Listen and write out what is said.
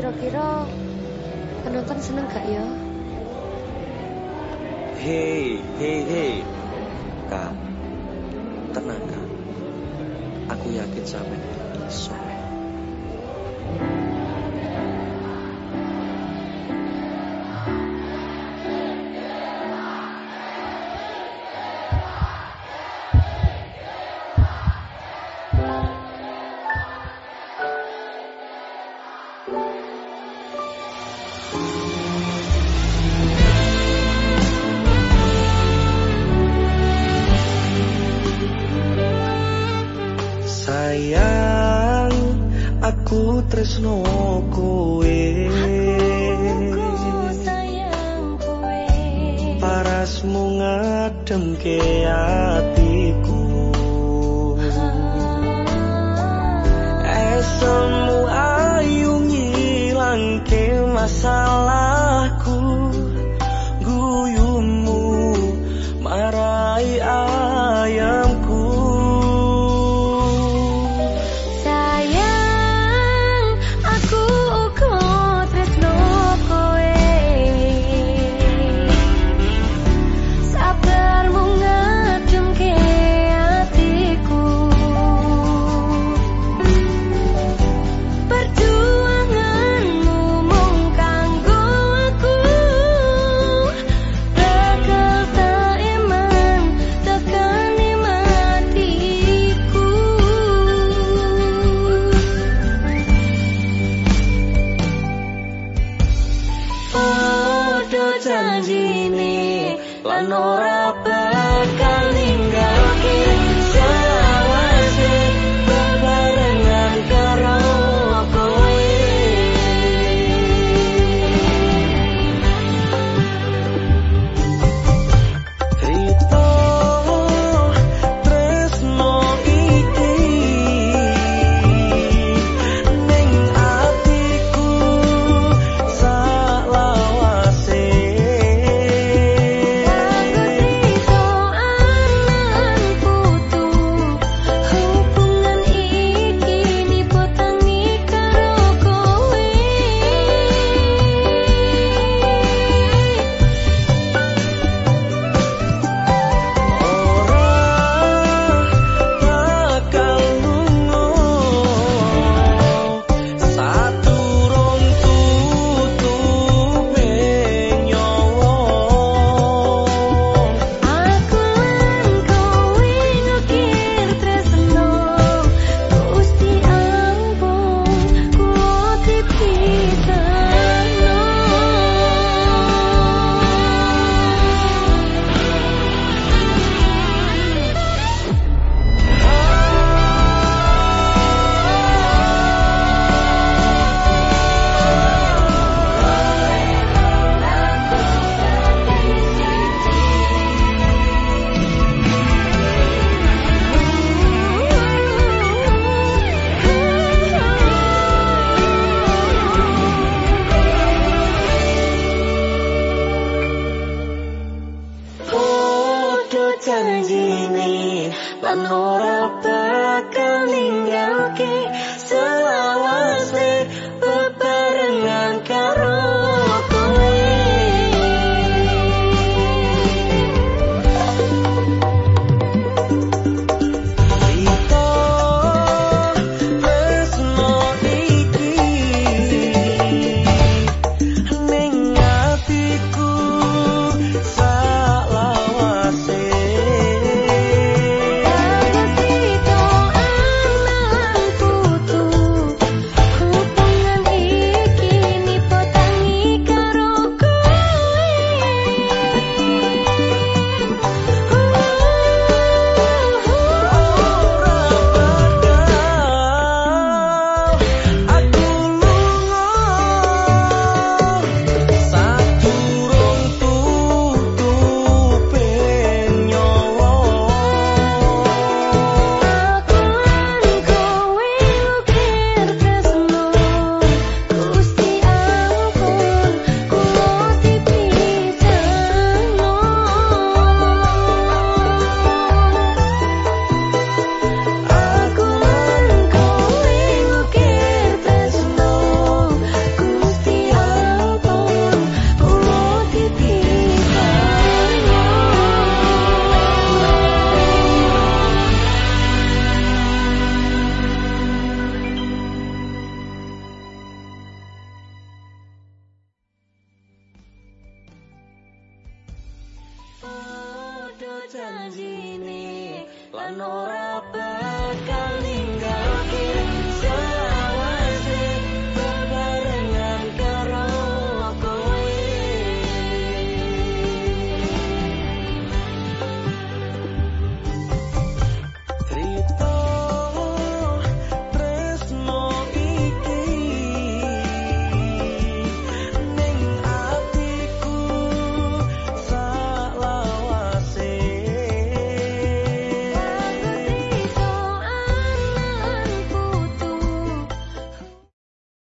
Kira-kira penonton seneng gak ya? Hei, hei, hei. Kak, tenang kak. Aku yakin sampe iso. Aku tresno kowe. Parasmu ngademke atiku. Esemu ayu ngilangke masalahku. Panorama Bekali la nora janjine lan ora bakal